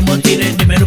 Como tiene número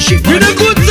She put a good